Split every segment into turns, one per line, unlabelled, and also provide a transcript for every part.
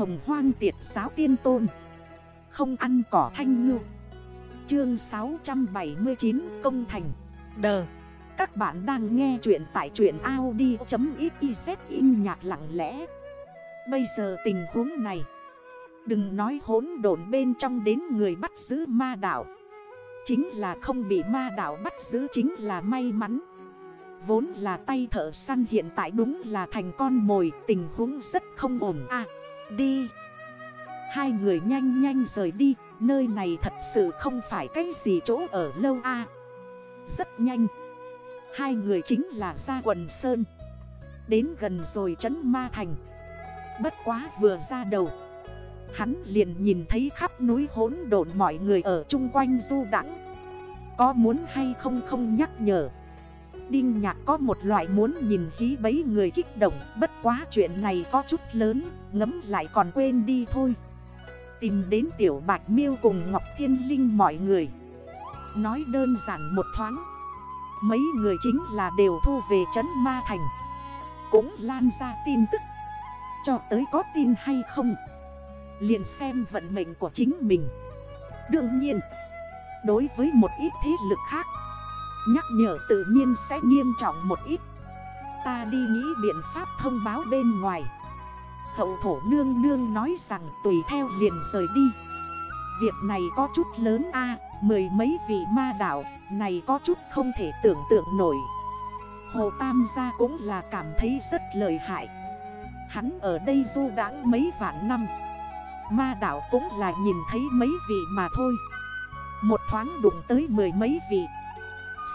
hồng hoang tiệt giáo tiên tôn. Không ăn cỏ thanh ngư. Chương 679 Công Thành. Đờ Các bạn đang nghe chuyện tại chuyện Audi.xyz im nhạc lặng lẽ. Bây giờ tình huống này. Đừng nói hốn độn bên trong đến người bắt giữ ma đảo Chính là không bị ma đảo bắt giữ chính là may mắn. Vốn là tay thợ săn hiện tại đúng là thành con mồi, Tình huống rất không ổn à Đi. Hai người nhanh nhanh rời đi, Nơi này thật sự không phải cái gì chỗ ở lâu a. Rất nhanh. Hai người chính là ra quần sơn. Đến gần rồi trấn ma thành. Bất quá vừa ra đầu, Hắn liền nhìn thấy khắp núi hốn độn mọi người ở chung quanh du đẳng Có muốn hay không không nhắc nhở. Đinh nhạc có một loại muốn nhìn khí bấy người kích động, Bất quá chuyện này có chút lớn, Ngấm lại còn quên đi thôi. Tìm đến tiểu bạch miêu cùng Ngọc Thiên Linh mọi người. Nói đơn giản một thoáng. Mấy người chính là đều thu về trấn Ma Thành. Cũng lan ra tin tức. Cho tới có tin hay không? Liền xem vận mệnh của chính mình. Đương nhiên, Đối với một ít thế lực khác Nhắc nhở tự nhiên sẽ nghiêm trọng một ít. Ta đi nghĩ biện pháp thông báo bên ngoài. Hậu thổ nương nương nói rằng tùy theo liền rời đi. Việc này có chút lớn a, Mười mấy vị ma đảo Này có chút không thể tưởng tượng nổi. Hồ Tam gia cũng là cảm thấy rất lợi hại. Hắn ở đây du đãng mấy vạn năm. Ma đảo cũng là nhìn thấy mấy vị mà thôi. Một thoáng đụng tới mười mấy vị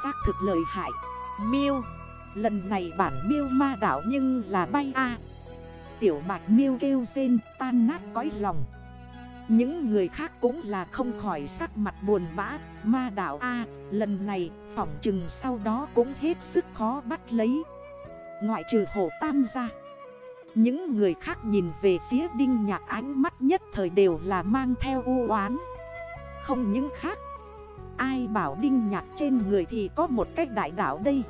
Xác thực lợi hại. Miêu. Lần này bản miêu ma đảo nhưng là bay a. Tiểu bạch miêu kêu rên, tan nát cõi lòng. Những người khác cũng là không khỏi sắc mặt buồn bã. Ma đảo A, lần này phỏng chừng sau đó cũng hết sức khó bắt lấy. Ngoại trừ hổ tam ra Những người khác nhìn về phía đinh nhạc ánh mắt nhất thời đều là mang theo u oán. Không những khác Ai bảo đinh nhạc trên người thì có một cách đại đảo đây.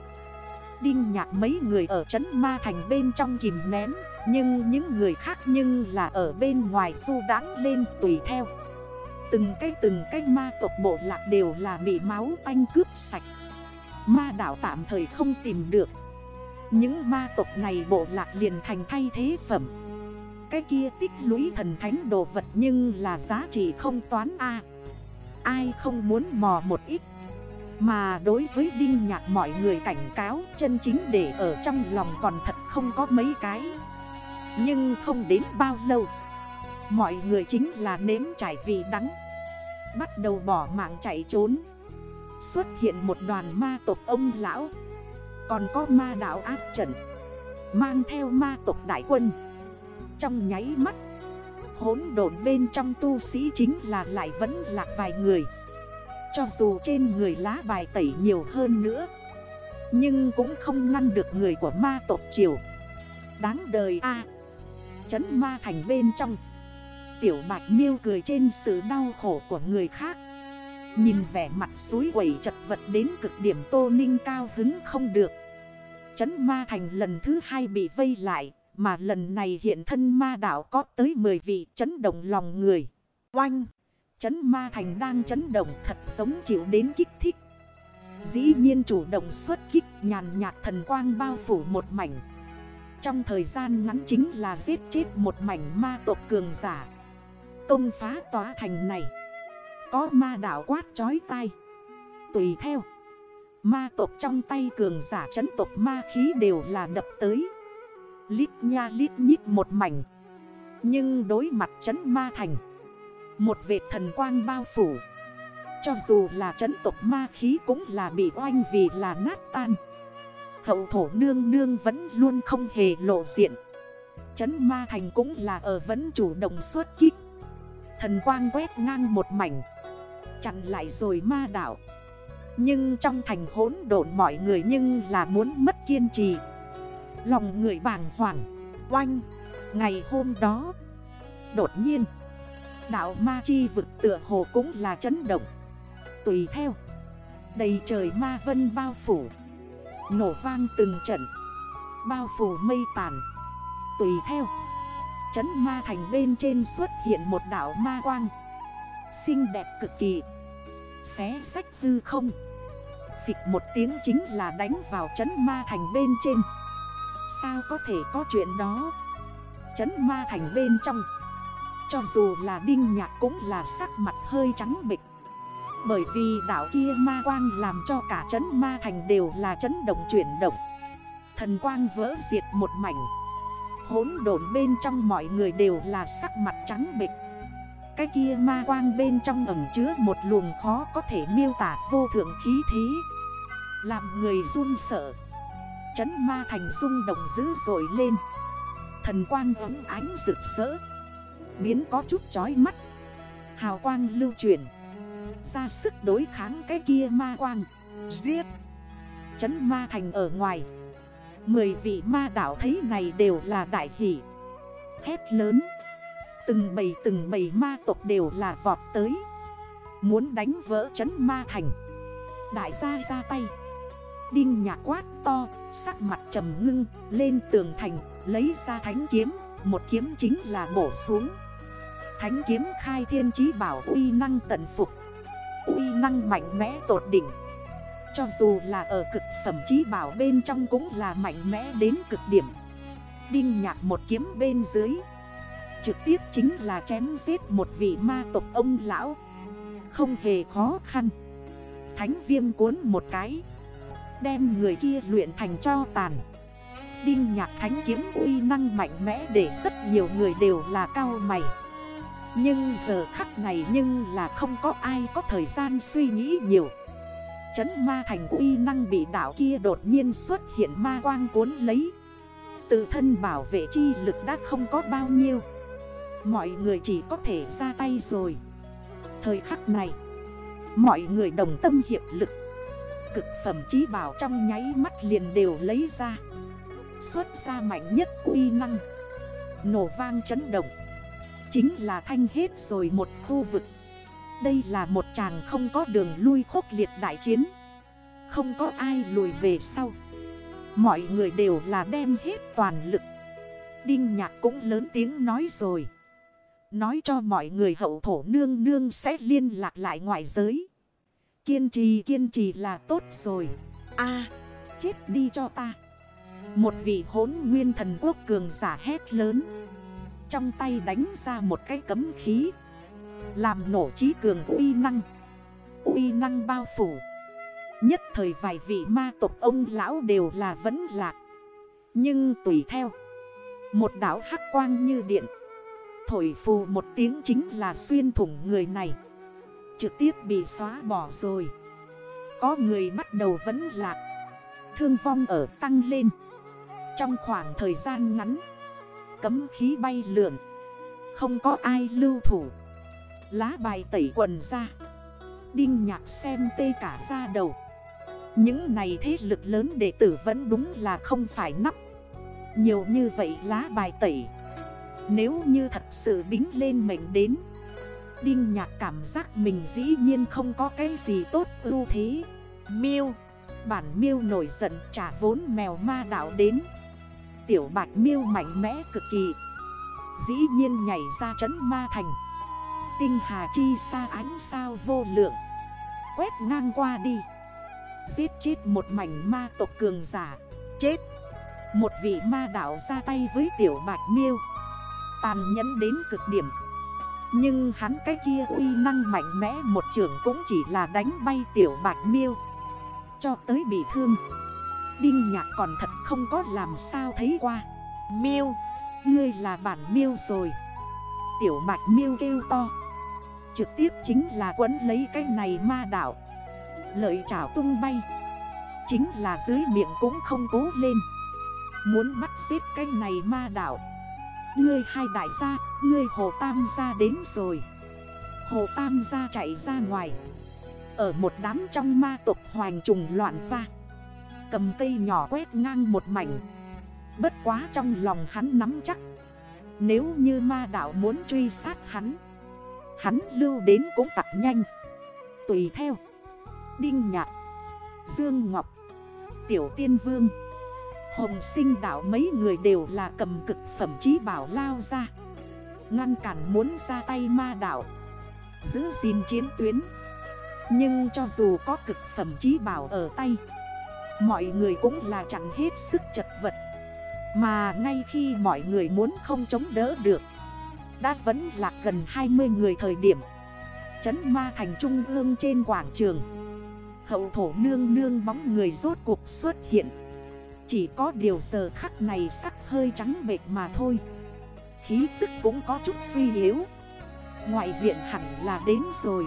Đinh nhạc mấy người ở trấn ma thành bên trong kìm nén, Nhưng những người khác nhưng là ở bên ngoài du đáng lên tùy theo. Từng cái từng cái ma tộc bộ lạc đều là bị máu tanh cướp sạch. Ma đảo tạm thời không tìm được. Những ma tộc này bộ lạc liền thành thay thế phẩm. Cái kia tích lũy thần thánh đồ vật nhưng là giá trị không toán A. Ai không muốn mò một ít? Mà đối với Đinh Nhạc, mọi người cảnh cáo chân chính để ở trong lòng còn thật không có mấy cái. Nhưng không đến bao lâu, Mọi người chính là nếm trải vị đắng. Bắt đầu bỏ mạng chạy trốn. Xuất hiện một đoàn ma tộc ông lão. Còn có ma đạo ác trận. Mang theo ma tộc đại quân. Trong nháy mắt Hốn đồn bên trong tu sĩ chính là lại vẫn lạc vài người. Cho dù trên người lá bài tẩy nhiều hơn nữa, Nhưng cũng không ngăn được người của ma tộc triều. Đáng đời a. Chấn ma thành bên trong. Tiểu bạch miêu cười trên sự đau khổ của người khác. Nhìn vẻ mặt suối quẩy chật vật đến cực điểm tô ninh cao hứng không được. Chấn ma thành lần thứ hai bị vây lại. Mà lần này hiện thân ma đảo có tới 10 vị chấn động lòng người. Oanh! Chấn ma thành đang chấn động thật sống chịu đến kích thích. Dĩ nhiên chủ động xuất kích, nhàn nhạt thần quang bao phủ một mảnh. Trong thời gian ngắn chính là giết chết một mảnh ma tộc cường giả. Công phá tòa thành này. Có ma đảo quát chói tai. Tùy theo. Ma tộc trong tay cường giả chấn tộc ma khí đều là đập tới. Lít nha lít nhít một mảnh. Nhưng đối mặt chấn ma thành, Một vệt thần quang bao phủ. Cho dù là chấn tộc ma khí cũng là bị oanh vì là nát tan. Hậu thổ nương nương vẫn luôn không hề lộ diện. Chấn ma thành cũng là ở vẫn chủ động xuất kích. Thần quang quét ngang một mảnh, Chặn lại rồi ma đảo Nhưng trong thành hỗn độn mọi người nhưng là muốn mất kiên trì. Lòng người bàng hoàng. Oanh, Ngày hôm đó, Đột nhiên, Đạo ma chi vực tựa hồ cũng là chấn động. Tùy theo, Đầy trời ma vân bao phủ, Nổ vang từng trận, Bao phủ mây tàn. Tùy theo, Chấn ma thành bên trên xuất hiện một đảo ma quang, Xinh đẹp cực kỳ, Xé sách tư không. Phịch một tiếng chính là đánh vào chấn ma thành bên trên. Sao có thể có chuyện đó? Chấn ma thành bên trong. Cho dù là đinh nhạc cũng là sắc mặt hơi trắng bịch Bởi vì đảo kia ma quang làm cho cả chấn ma thành đều là chấn động chuyển động. Thần quang vỡ diệt một mảnh. Hốn đồn bên trong mọi người đều là sắc mặt trắng bịch Cái kia ma quang bên trong ẩm chứa một luồng khó có thể miêu tả vô thượng khí thế. Làm người run sợ. Chấn ma thành rung động dữ dội lên. Thần quang ấm ánh rực rỡ. Biến có chút chói mắt. Hào quang lưu chuyển. Ra sức đối kháng cái kia ma quang. Giết. Chấn ma thành ở ngoài. Mười vị ma đảo thấy này đều là đại hỷ. Hét lớn. Từng bầy từng bầy ma tộc đều là vọt tới. Muốn đánh vỡ chấn ma thành. Đại gia ra tay. Đinh nhạc quát to, Sắc mặt trầm ngưng, Lên tường thành, Lấy ra thánh kiếm, Một kiếm chính là bổ xuống. Thánh kiếm khai thiên chí bảo uy năng tận phục, Uy năng mạnh mẽ tột đỉnh. Cho dù là ở cực phẩm chí bảo bên trong cũng là mạnh mẽ đến cực điểm. Đinh nhạc một kiếm bên dưới, Trực tiếp chính là chém giết một vị ma tộc ông lão. Không hề khó khăn. Thánh viêm cuốn một cái. Đem người kia luyện thành cho tàn. Đinh nhạc thánh kiếm uy năng mạnh mẽ Để rất nhiều người đều là cao mày. Nhưng giờ khắc này nhưng là không có ai có thời gian suy nghĩ nhiều. Chấn ma thành uy năng bị đảo kia đột nhiên xuất hiện ma quang cuốn lấy. Tự thân bảo vệ chi lực đã không có bao nhiêu. Mọi người chỉ có thể ra tay rồi. Thời khắc này, Mọi người đồng tâm hiệp lực. Cực phẩm trí bảo trong nháy mắt liền đều lấy ra. Xuất ra mạnh nhất uy năng. Nổ vang chấn động. Chính là thanh hết rồi một khu vực. Đây là một chàng không có đường lui khốc liệt đại chiến. Không có ai lùi về sau. Mọi người đều là đem hết toàn lực. Đinh nhạc cũng lớn tiếng nói rồi. Nói cho mọi người hậu thổ nương nương sẽ liên lạc lại ngoại giới. Kiên trì kiên trì là tốt rồi. A, chết đi cho ta. Một vị hốn nguyên thần quốc cường giả hét lớn. Trong tay đánh ra một cái cấm khí. Làm nổ trí cường uy năng. Uy năng bao phủ. Nhất thời vài vị ma tộc ông lão đều là vẫn lạc. Nhưng tùy theo, Một đảo hắc quang như điện. Thổi phù một tiếng chính là xuyên thủng người này. Trực tiếp bị xóa bỏ rồi. Có người bắt đầu vấn lạc. Thương vong ở tăng lên. Trong khoảng thời gian ngắn, Cấm khí bay lượn. Không có ai lưu thủ. Lá bài tẩy quần ra. Đinh nhạc xem tê cả ra đầu. Những này thế lực lớn đệ tử vẫn đúng là không phải nắp. Nhiều như vậy lá bài tẩy. Nếu như thật sự bính lên mệnh đến Đinh nhạc cảm giác mình dĩ nhiên không có cái gì tốt ưu thế. Miêu. Bản miêu nổi giận trả vốn mèo ma đảo đến. Tiểu bạch miêu mạnh mẽ cực kỳ. Dĩ nhiên nhảy ra trấn ma thành. Tinh hà chi xa ánh sao vô lượng. Quét ngang qua đi. Giết chết một mảnh ma tộc cường giả. Chết. Một vị ma đảo ra tay với tiểu bạch miêu. Tàn nhẫn đến cực điểm. Nhưng hắn cái kia uy năng mạnh mẽ Một trường cũng chỉ là đánh bay tiểu bạch miêu. Cho tới bị thương. Đinh nhạc còn thật không có làm sao thấy qua. Miêu, Ngươi là bản miêu rồi. Tiểu bạch miêu kêu to. Trực tiếp chính là quấn lấy cái này ma đảo Lợi trảo tung bay. Chính là dưới miệng cũng không cố lên. Muốn bắt xếp cái này ma đảo Ngươi hai đại gia, Ngươi hồ tam gia đến rồi. Hồ tam gia chạy ra ngoài. Ở một đám trong ma tục hoành trùng loạn pha Cầm cây nhỏ quét ngang một mảnh. Bất quá trong lòng hắn nắm chắc. Nếu như ma đảo muốn truy sát hắn Hắn lưu đến cũng tặc nhanh. Tùy theo. Đinh Nhạc, Dương Ngọc, Tiểu Tiên Vương. Hồng sinh đảo mấy người đều là cầm cực phẩm chí bảo lao ra. Ngăn cản muốn ra tay ma đảo Giữ gìn chiến tuyến. Nhưng cho dù có cực phẩm trí bảo ở tay, Mọi người cũng là chẳng hết sức chật vật. Mà ngay khi mọi người muốn không chống đỡ được, Đã vẫn là gần 20 người thời điểm. Chấn ma thành trung ương trên quảng trường. Hậu thổ nương nương bóng người rốt cuộc xuất hiện. Chỉ có điều giờ khắc này sắc hơi trắng bệt mà thôi. Khí tức cũng có chút suy yếu. Ngoại viện hẳn là đến rồi.